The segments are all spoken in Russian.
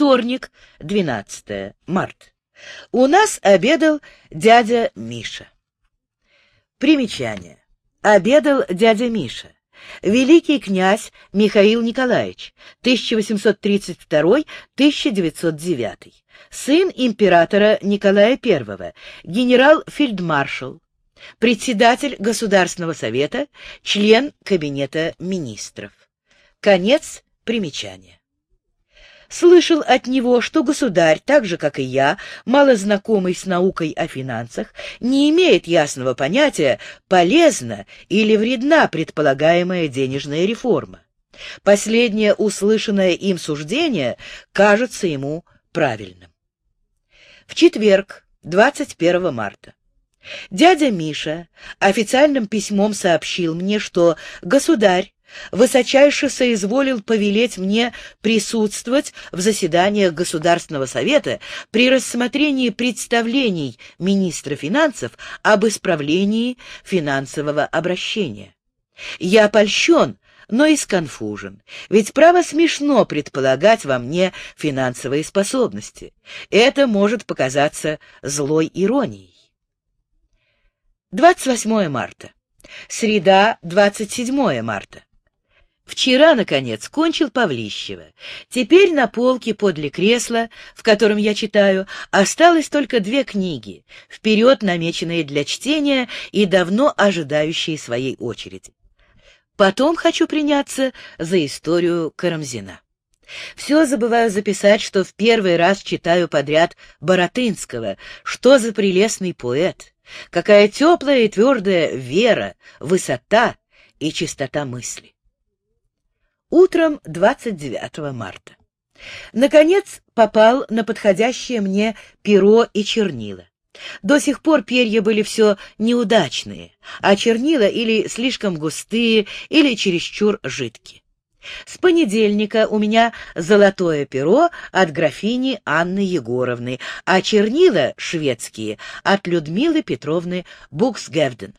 Вторник, 12 марта. У нас обедал дядя Миша. Примечание. Обедал дядя Миша. Великий князь Михаил Николаевич, 1832-1909, сын императора Николая I, генерал-фельдмаршал, председатель Государственного совета, член Кабинета министров. Конец примечания. Слышал от него, что государь, так же, как и я, мало знакомый с наукой о финансах, не имеет ясного понятия, полезна или вредна предполагаемая денежная реформа. Последнее услышанное им суждение кажется ему правильным. В четверг, 21 марта. Дядя Миша официальным письмом сообщил мне, что государь высочайше соизволил повелеть мне присутствовать в заседаниях Государственного совета при рассмотрении представлений министра финансов об исправлении финансового обращения. Я польщен, но и сконфужен, ведь право смешно предполагать во мне финансовые способности. Это может показаться злой иронией. 28 марта. Среда, 27 марта. Вчера, наконец, кончил Павлищева. Теперь на полке подле кресла, в котором я читаю, осталось только две книги, вперед намеченные для чтения и давно ожидающие своей очереди. Потом хочу приняться за историю Карамзина. Все забываю записать, что в первый раз читаю подряд Баратынского. Что за прелестный поэт! Какая теплая и твердая вера, высота и чистота мысли! Утром 29 марта. Наконец попал на подходящее мне перо и чернила. До сих пор перья были все неудачные, а чернила или слишком густые, или чересчур жидкие. С понедельника у меня золотое перо от графини Анны Егоровны, а чернила шведские от Людмилы Петровны Буксгевден.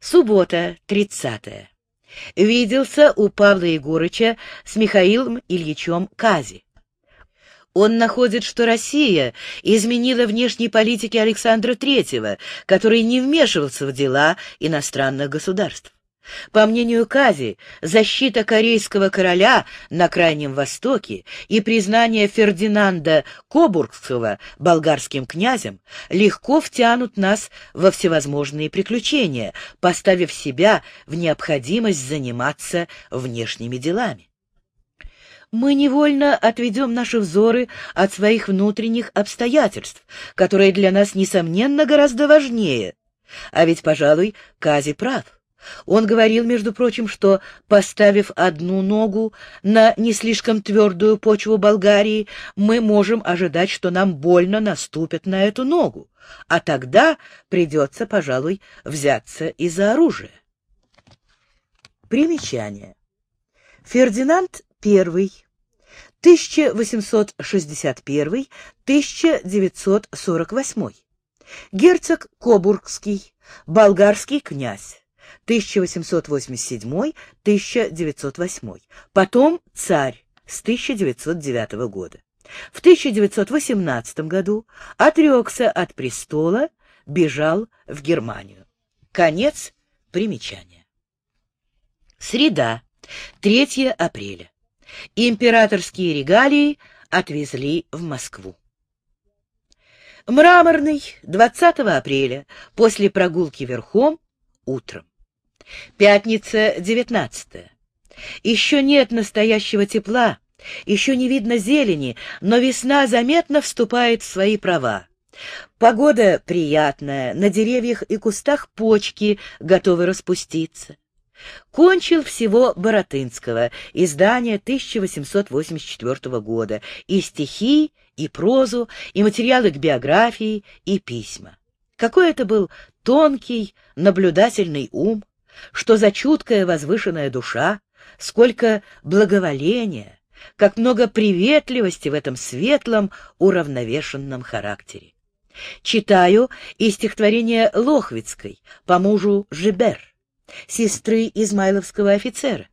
Суббота, тридцатая виделся у Павла Егорыча с Михаилом Ильичем Кази. Он находит, что Россия изменила внешней политике Александра III, который не вмешивался в дела иностранных государств. По мнению Кази, защита корейского короля на Крайнем Востоке и признание Фердинанда Кобургского болгарским князем легко втянут нас во всевозможные приключения, поставив себя в необходимость заниматься внешними делами. Мы невольно отведем наши взоры от своих внутренних обстоятельств, которые для нас, несомненно, гораздо важнее. А ведь, пожалуй, Кази прав. Он говорил, между прочим, что, поставив одну ногу на не слишком твердую почву Болгарии, мы можем ожидать, что нам больно наступят на эту ногу, а тогда придется, пожалуй, взяться и за оружие. Примечание. Фердинанд I, 1861-1948, герцог Кобургский, болгарский князь, 1887-1908, потом царь с 1909 года. В 1918 году отрекся от престола, бежал в Германию. Конец примечания. Среда, 3 апреля. Императорские регалии отвезли в Москву. Мраморный, 20 апреля, после прогулки верхом, утром. Пятница, девятнадцатая. Еще нет настоящего тепла, еще не видно зелени, но весна заметно вступает в свои права. Погода приятная, на деревьях и кустах почки готовы распуститься. Кончил всего Боротынского, издание 1884 года, и стихи, и прозу, и материалы к биографии, и письма. Какой это был тонкий, наблюдательный ум, что за чуткая возвышенная душа, сколько благоволения, как много приветливости в этом светлом, уравновешенном характере. Читаю и стихотворение Лохвицкой по мужу Жибер, сестры измайловского офицера.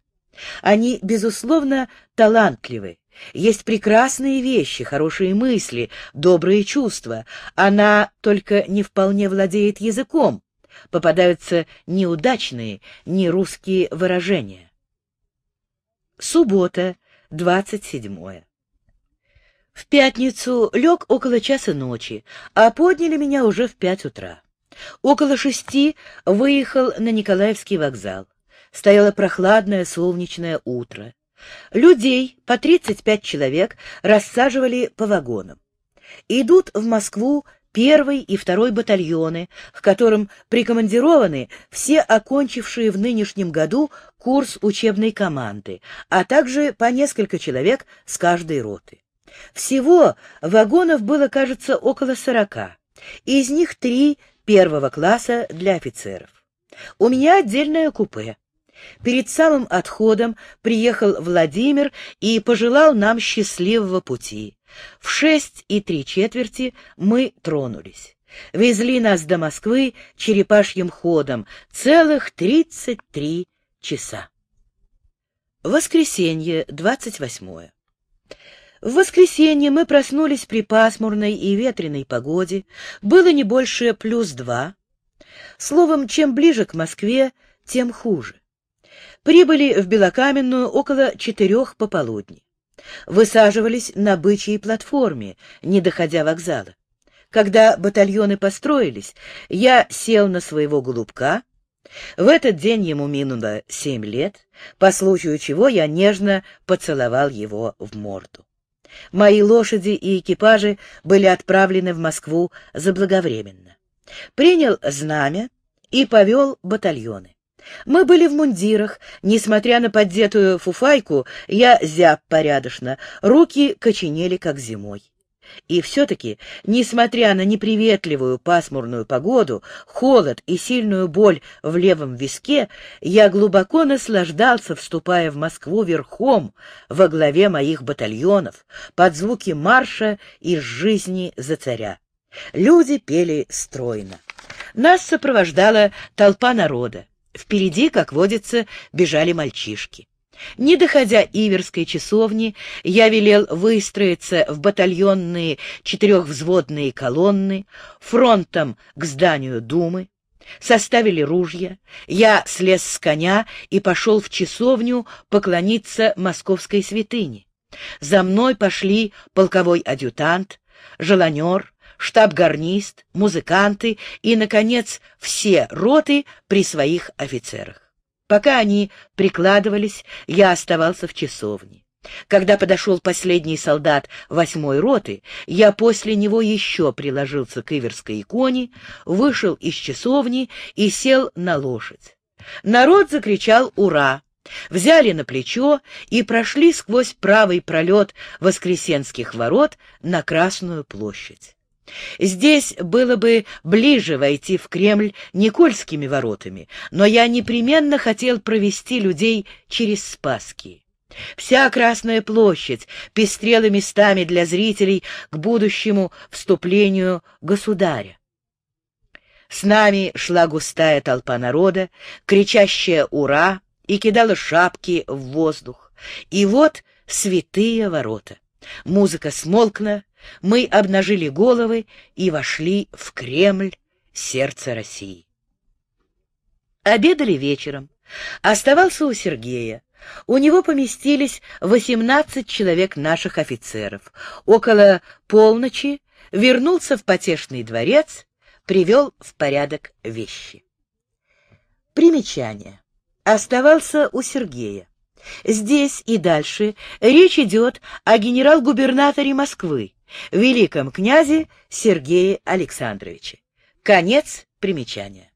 Они, безусловно, талантливы, есть прекрасные вещи, хорошие мысли, добрые чувства. Она только не вполне владеет языком. Попадаются неудачные, нерусские выражения. Суббота, 27. В пятницу лег около часа ночи, а подняли меня уже в пять утра. Около шести выехал на Николаевский вокзал. Стояло прохладное солнечное утро. Людей, по 35 человек, рассаживали по вагонам. Идут в Москву первый и второй батальоны, к которым прикомандированы все окончившие в нынешнем году курс учебной команды, а также по несколько человек с каждой роты. Всего вагонов было, кажется, около сорока. Из них три первого класса для офицеров. У меня отдельное купе. Перед самым отходом приехал Владимир и пожелал нам счастливого пути. В шесть и три четверти мы тронулись. Везли нас до Москвы черепашьим ходом целых тридцать три часа. Воскресенье, двадцать восьмое. В воскресенье мы проснулись при пасмурной и ветреной погоде. Было не больше плюс два. Словом, чем ближе к Москве, тем хуже. Прибыли в Белокаменную около четырех пополудни. Высаживались на бычьей платформе, не доходя вокзала. Когда батальоны построились, я сел на своего голубка. В этот день ему минуло семь лет, по случаю чего я нежно поцеловал его в морду. Мои лошади и экипажи были отправлены в Москву заблаговременно. Принял знамя и повел батальоны. Мы были в мундирах, несмотря на поддетую фуфайку, я зяб порядочно, руки коченели, как зимой. И все-таки, несмотря на неприветливую пасмурную погоду, холод и сильную боль в левом виске, я глубоко наслаждался, вступая в Москву верхом во главе моих батальонов, под звуки марша из жизни за царя. Люди пели стройно. Нас сопровождала толпа народа. Впереди, как водится, бежали мальчишки. Не доходя Иверской часовни, я велел выстроиться в батальонные четырехвзводные колонны фронтом к зданию Думы. Составили ружья, я слез с коня и пошел в часовню поклониться московской святыне. За мной пошли полковой адъютант, желанер, штаб-гарнист, музыканты и, наконец, все роты при своих офицерах. Пока они прикладывались, я оставался в часовне. Когда подошел последний солдат восьмой роты, я после него еще приложился к Иверской иконе, вышел из часовни и сел на лошадь. Народ закричал «Ура!», взяли на плечо и прошли сквозь правый пролет Воскресенских ворот на Красную площадь. Здесь было бы ближе войти в Кремль Никольскими воротами, но я непременно хотел провести людей через Спасские. Вся Красная площадь пестрела местами для зрителей к будущему вступлению государя. С нами шла густая толпа народа, кричащая «Ура!» и кидала шапки в воздух. И вот святые ворота. Музыка смолкла, мы обнажили головы и вошли в Кремль, сердце России. Обедали вечером. Оставался у Сергея. У него поместились восемнадцать человек наших офицеров. Около полночи вернулся в потешный дворец, привел в порядок вещи. Примечание. Оставался у Сергея. Здесь и дальше речь идет о генерал-губернаторе Москвы, великом князе Сергее Александровиче. Конец примечания.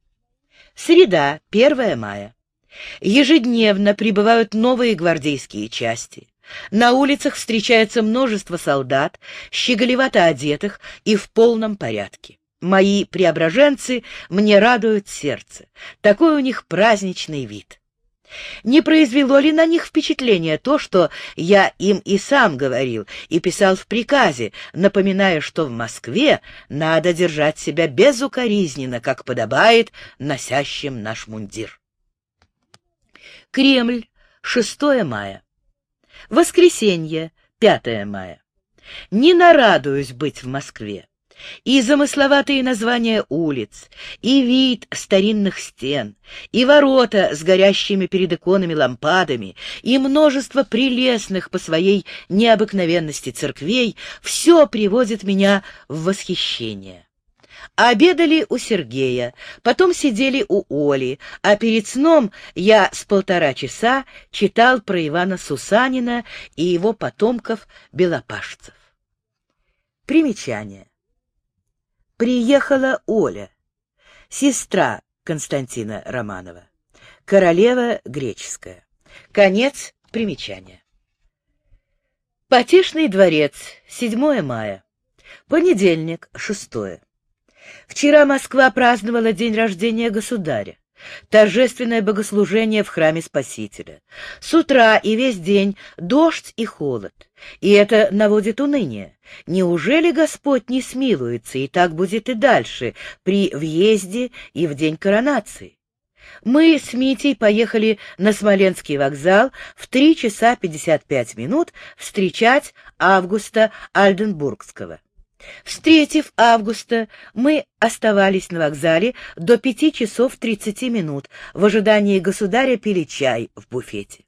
Среда, 1 мая. Ежедневно прибывают новые гвардейские части. На улицах встречается множество солдат, щеголевато одетых и в полном порядке. Мои преображенцы мне радуют сердце. Такой у них праздничный вид. Не произвело ли на них впечатление то, что я им и сам говорил и писал в приказе, напоминая, что в Москве надо держать себя безукоризненно, как подобает носящим наш мундир? Кремль, 6 мая. Воскресенье, 5 мая. Не нарадуюсь быть в Москве. И замысловатые названия улиц, и вид старинных стен, и ворота с горящими перед иконами лампадами, и множество прелестных по своей необыкновенности церквей — все приводит меня в восхищение. Обедали у Сергея, потом сидели у Оли, а перед сном я с полтора часа читал про Ивана Сусанина и его потомков-белопашцев. Примечание. Приехала Оля, сестра Константина Романова, королева греческая. Конец примечания. Потешный дворец, 7 мая. Понедельник, 6. Вчера Москва праздновала день рождения государя. Торжественное богослужение в храме Спасителя. С утра и весь день дождь и холод. И это наводит уныние. Неужели Господь не смилуется, и так будет и дальше, при въезде и в день коронации? Мы с Митей поехали на Смоленский вокзал в 3 часа 55 минут встречать Августа Альденбургского. Встретив Августа, мы оставались на вокзале до пяти часов тридцати минут, в ожидании государя пили чай в буфете.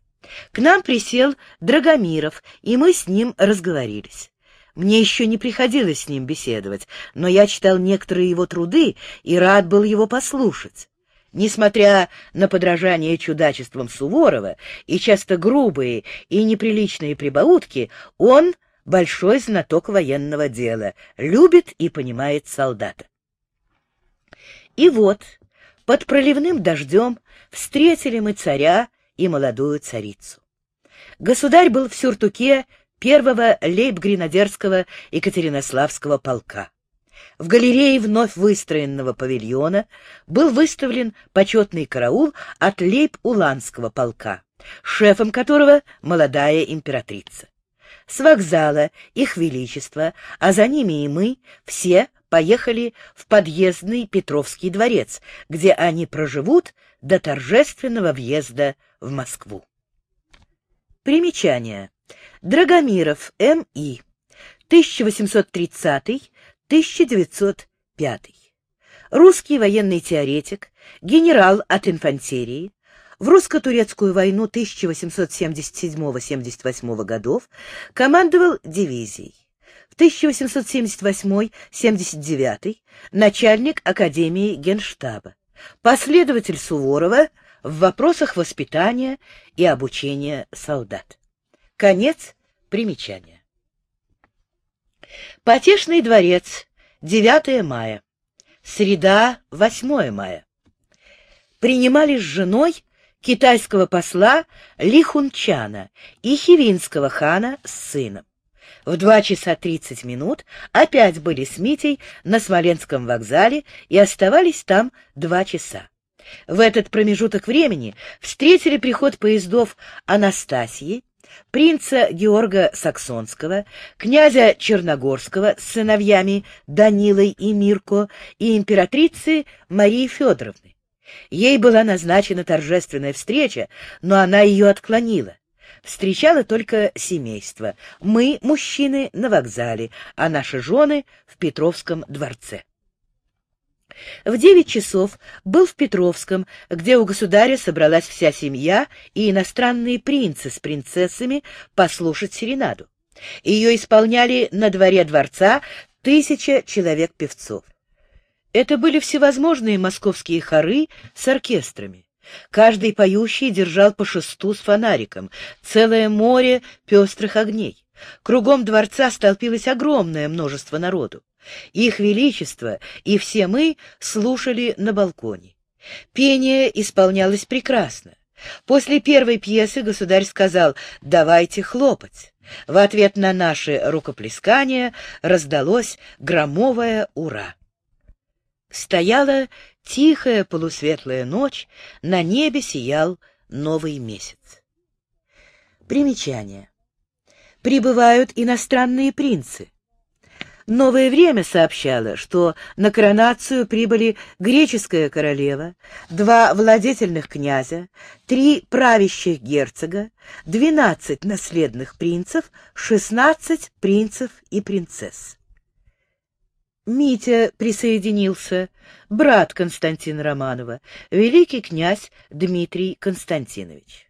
К нам присел Драгомиров, и мы с ним разговорились. Мне еще не приходилось с ним беседовать, но я читал некоторые его труды и рад был его послушать. Несмотря на подражание чудачествам Суворова и часто грубые и неприличные прибаутки, он большой знаток военного дела, любит и понимает солдата. И вот, под проливным дождем встретили мы царя и молодую царицу. Государь был в сюртуке первого лейб-гренадерского Екатеринославского полка. В галерее вновь выстроенного павильона был выставлен почетный караул от лейб-уланского полка, шефом которого молодая императрица. С вокзала их величество, а за ними и мы, все поехали в подъездный Петровский дворец, где они проживут до торжественного въезда в Москву. Примечание. Драгомиров, М.И. 1830-1905. Русский военный теоретик, генерал от инфантерии, в русско-турецкую войну 1877-78 годов командовал дивизией. В 1878-79 начальник Академии Генштаба, последователь Суворова в вопросах воспитания и обучения солдат. Конец примечания. Потешный дворец, 9 мая. Среда, 8 мая. Принимали с женой китайского посла Ли Хунчана и хивинского хана с сыном. В два часа тридцать минут опять были с Митей на Смоленском вокзале и оставались там два часа. В этот промежуток времени встретили приход поездов Анастасии, принца Георга Саксонского, князя Черногорского с сыновьями Данилой и Мирко и императрицы Марии Федоровны. Ей была назначена торжественная встреча, но она ее отклонила. Встречала только семейство. Мы, мужчины, на вокзале, а наши жены в Петровском дворце. В девять часов был в Петровском, где у государя собралась вся семья и иностранные принцы с принцессами послушать серенаду. Ее исполняли на дворе дворца тысяча человек-певцов. Это были всевозможные московские хоры с оркестрами. Каждый поющий держал по шесту с фонариком, целое море пестрых огней. Кругом дворца столпилось огромное множество народу. Их величество и все мы слушали на балконе. Пение исполнялось прекрасно. После первой пьесы государь сказал «давайте хлопать». В ответ на наши рукоплескания раздалось громовое «Ура!». Стояла тихая полусветлая ночь, на небе сиял новый месяц. Примечание. Прибывают иностранные принцы. Новое время сообщало, что на коронацию прибыли греческая королева, два владетельных князя, три правящих герцога, двенадцать наследных принцев, шестнадцать принцев и принцесс. Митя присоединился, брат Константина Романова, великий князь Дмитрий Константинович.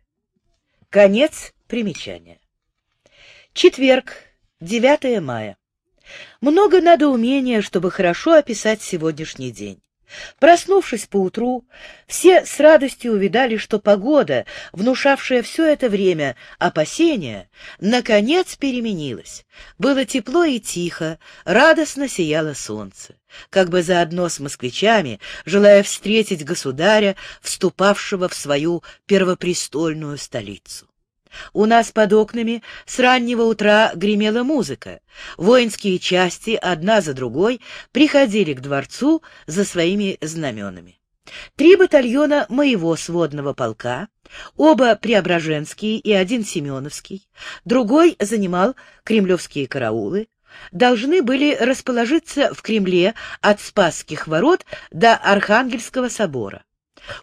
Конец примечания. Четверг, 9 мая. Много надо умения, чтобы хорошо описать сегодняшний день. Проснувшись поутру, все с радостью увидали, что погода, внушавшая все это время опасения, наконец переменилась. Было тепло и тихо, радостно сияло солнце, как бы заодно с москвичами, желая встретить государя, вступавшего в свою первопрестольную столицу. У нас под окнами с раннего утра гремела музыка. Воинские части, одна за другой, приходили к дворцу за своими знаменами. Три батальона моего сводного полка, оба Преображенские и один Семеновский, другой занимал кремлевские караулы, должны были расположиться в Кремле от Спасских ворот до Архангельского собора.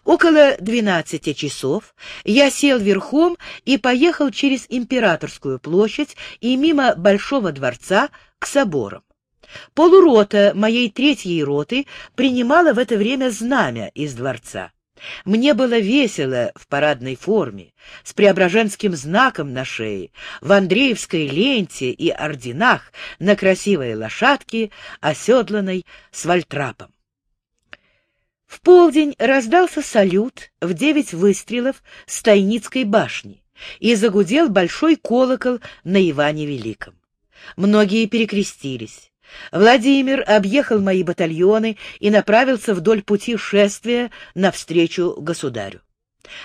Около двенадцати часов я сел верхом и поехал через Императорскую площадь и мимо Большого дворца к соборам. Полурота моей третьей роты принимала в это время знамя из дворца. Мне было весело в парадной форме, с преображенским знаком на шее, в Андреевской ленте и орденах на красивой лошадке, оседланной с вальтрапом. В полдень раздался салют в девять выстрелов с Тайницкой башни, и загудел большой колокол на Иване Великом. Многие перекрестились. Владимир объехал мои батальоны и направился вдоль пути шествия навстречу государю.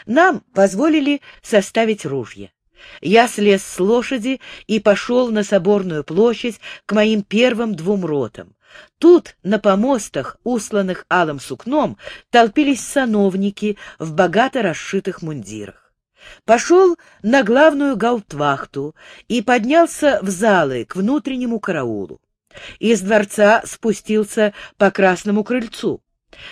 Нам позволили составить ружья. Я слез с лошади и пошел на соборную площадь к моим первым двум ротам. Тут, на помостах, усланных алым сукном, толпились сановники в богато расшитых мундирах. Пошел на главную гауптвахту и поднялся в залы к внутреннему караулу. Из дворца спустился по Красному крыльцу.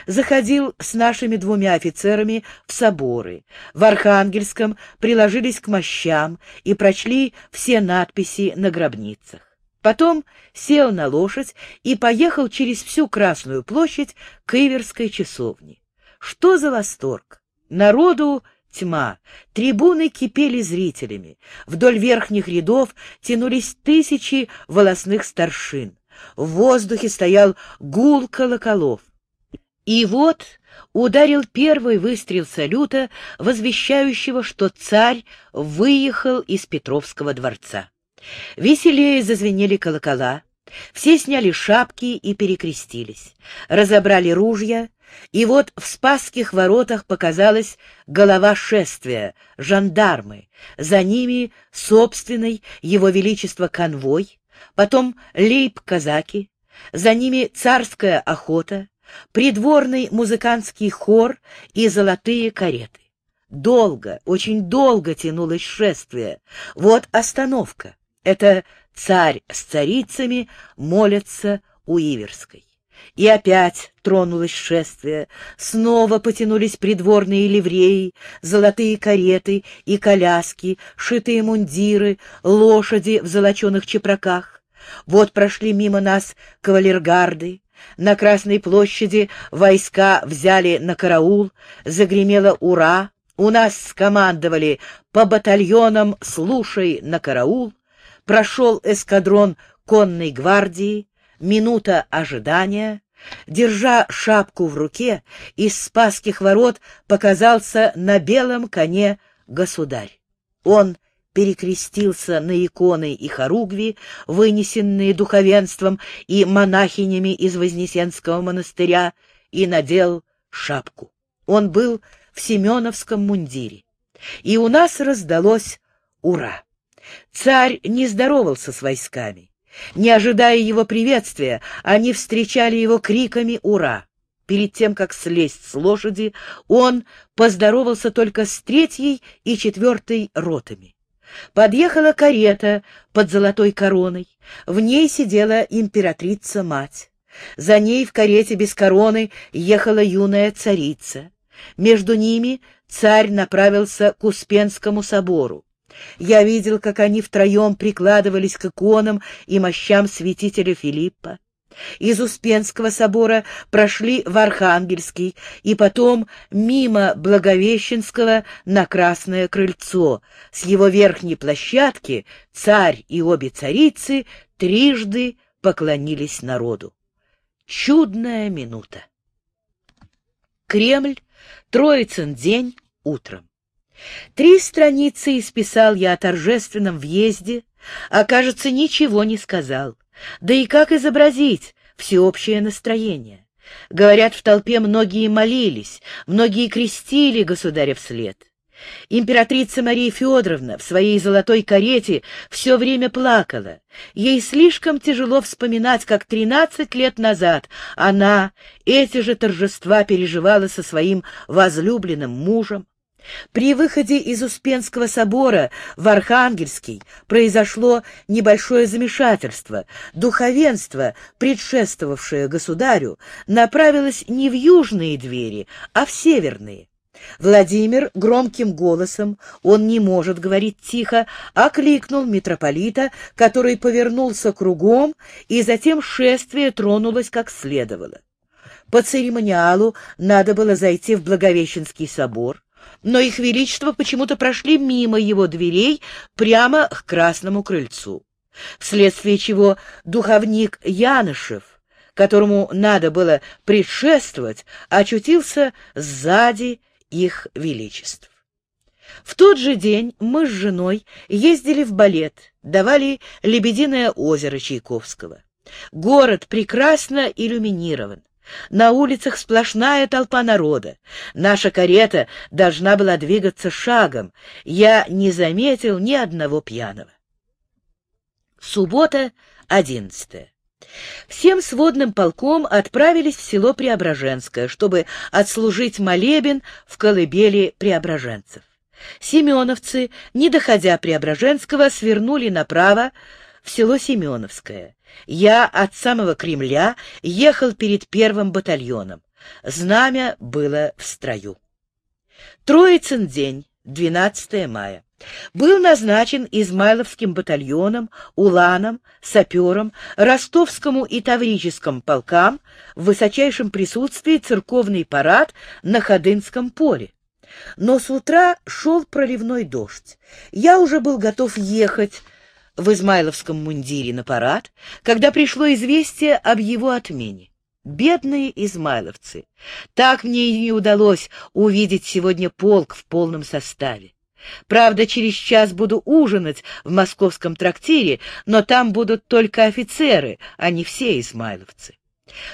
Заходил с нашими двумя офицерами в соборы. В Архангельском приложились к мощам и прочли все надписи на гробницах. Потом сел на лошадь и поехал через всю Красную площадь к Иверской часовне. Что за восторг! Народу тьма, трибуны кипели зрителями, вдоль верхних рядов тянулись тысячи волосных старшин, в воздухе стоял гул колоколов. И вот ударил первый выстрел салюта, возвещающего, что царь выехал из Петровского дворца. Веселее зазвенели колокола, все сняли шапки и перекрестились, разобрали ружья, и вот в Спасских воротах показалась голова шествия, жандармы, за ними собственный его величество конвой, потом лейб-казаки, за ними царская охота, придворный музыкантский хор и золотые кареты. Долго, очень долго тянулось шествие. Вот остановка. Это царь с царицами молятся у Иверской. И опять тронулось шествие, снова потянулись придворные ливреи, золотые кареты и коляски, шитые мундиры, лошади в золоченых чепраках. Вот прошли мимо нас кавалергарды, на Красной площади войска взяли на караул, загремело «Ура!», у нас скомандовали по батальонам «Слушай на караул», прошел эскадрон конной гвардии, минута ожидания. Держа шапку в руке, из Спасских ворот показался на белом коне государь. Он перекрестился на иконы и хоругви, вынесенные духовенством и монахинями из Вознесенского монастыря, и надел шапку. Он был в Семеновском мундире. И у нас раздалось «Ура!». Царь не здоровался с войсками. Не ожидая его приветствия, они встречали его криками «Ура!». Перед тем, как слезть с лошади, он поздоровался только с третьей и четвертой ротами. Подъехала карета под золотой короной. В ней сидела императрица-мать. За ней в карете без короны ехала юная царица. Между ними царь направился к Успенскому собору. Я видел, как они втроем прикладывались к иконам и мощам святителя Филиппа. Из Успенского собора прошли в Архангельский и потом мимо Благовещенского на Красное крыльцо. С его верхней площадки царь и обе царицы трижды поклонились народу. Чудная минута. Кремль, Троицын день, утром. Три страницы исписал я о торжественном въезде, а, кажется, ничего не сказал. Да и как изобразить всеобщее настроение? Говорят, в толпе многие молились, многие крестили государя вслед. Императрица Мария Федоровна в своей золотой карете все время плакала. Ей слишком тяжело вспоминать, как тринадцать лет назад она эти же торжества переживала со своим возлюбленным мужем. При выходе из Успенского собора в Архангельский произошло небольшое замешательство. Духовенство, предшествовавшее государю, направилось не в южные двери, а в северные. Владимир громким голосом, он не может говорить тихо, окликнул митрополита, который повернулся кругом, и затем шествие тронулось как следовало. По церемониалу надо было зайти в Благовещенский собор, но их величество почему-то прошли мимо его дверей прямо к Красному крыльцу, вследствие чего духовник Янышев, которому надо было предшествовать, очутился сзади их величеств. В тот же день мы с женой ездили в балет, давали «Лебединое озеро» Чайковского. Город прекрасно иллюминирован. На улицах сплошная толпа народа. Наша карета должна была двигаться шагом. Я не заметил ни одного пьяного. Суббота, одиннадцатая. Всем сводным полком отправились в село Преображенское, чтобы отслужить молебен в колыбели преображенцев. Семеновцы, не доходя Преображенского, свернули направо в село Семеновское. Я от самого Кремля ехал перед первым батальоном. Знамя было в строю. Троицын день, 12 мая. Был назначен Измайловским батальоном, Уланом, сапером, Ростовскому и Таврическим полкам в высочайшем присутствии церковный парад на Ходынском поле. Но с утра шел проливной дождь. Я уже был готов ехать, в измайловском мундире на парад, когда пришло известие об его отмене. Бедные измайловцы! Так мне и не удалось увидеть сегодня полк в полном составе. Правда, через час буду ужинать в московском трактире, но там будут только офицеры, а не все измайловцы.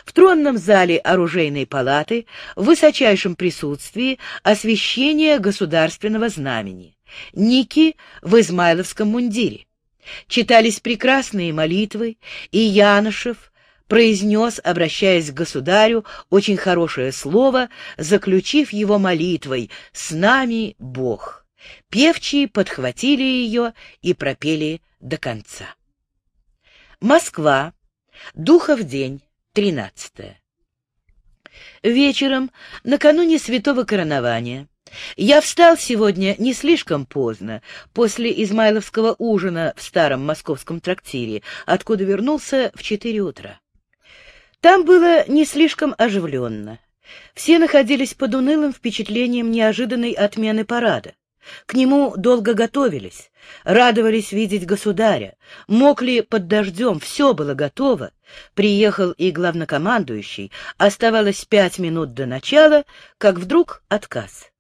В тронном зале оружейной палаты в высочайшем присутствии освящение государственного знамени. Ники в измайловском мундире. Читались прекрасные молитвы, и Янышев произнес, обращаясь к государю, очень хорошее слово, заключив его молитвой «С нами Бог». Певчие подхватили ее и пропели до конца. Москва. Духов день, 13. Вечером, накануне святого коронования, я встал сегодня не слишком поздно, после измайловского ужина в старом московском трактире, откуда вернулся в четыре утра. Там было не слишком оживленно. Все находились под унылым впечатлением неожиданной отмены парада. К нему долго готовились, радовались видеть государя, мокли под дождем, все было готово. Приехал и главнокомандующий, оставалось пять минут до начала, как вдруг отказ.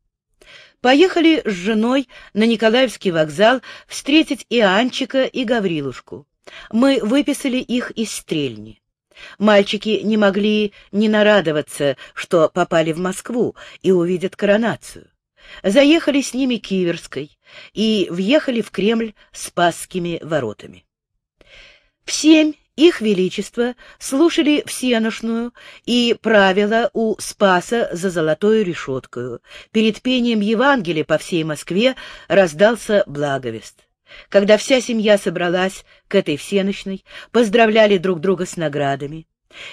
Поехали с женой на Николаевский вокзал встретить и Анчика, и Гаврилушку. Мы выписали их из стрельни. Мальчики не могли не нарадоваться, что попали в Москву и увидят коронацию. Заехали с ними Киверской и въехали в Кремль Спасскими воротами. В семь их Величество слушали всеношную и правила у Спаса за золотою решеткою. Перед пением Евангелия по всей Москве раздался благовест. когда вся семья собралась к этой всеночной, поздравляли друг друга с наградами.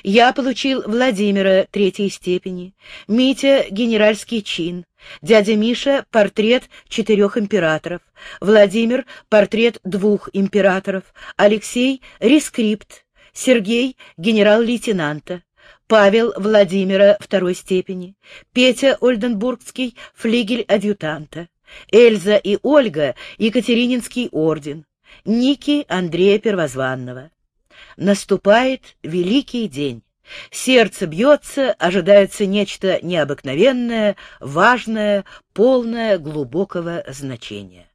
Я получил Владимира третьей степени, Митя — генеральский чин, дядя Миша — портрет четырех императоров, Владимир — портрет двух императоров, Алексей — рескрипт, Сергей — генерал-лейтенанта, Павел Владимира второй степени, Петя Ольденбургский — флигель-адъютанта, Эльза и Ольга — Екатерининский орден, Ники Андрея Первозванного. Наступает великий день. Сердце бьется, ожидается нечто необыкновенное, важное, полное глубокого значения.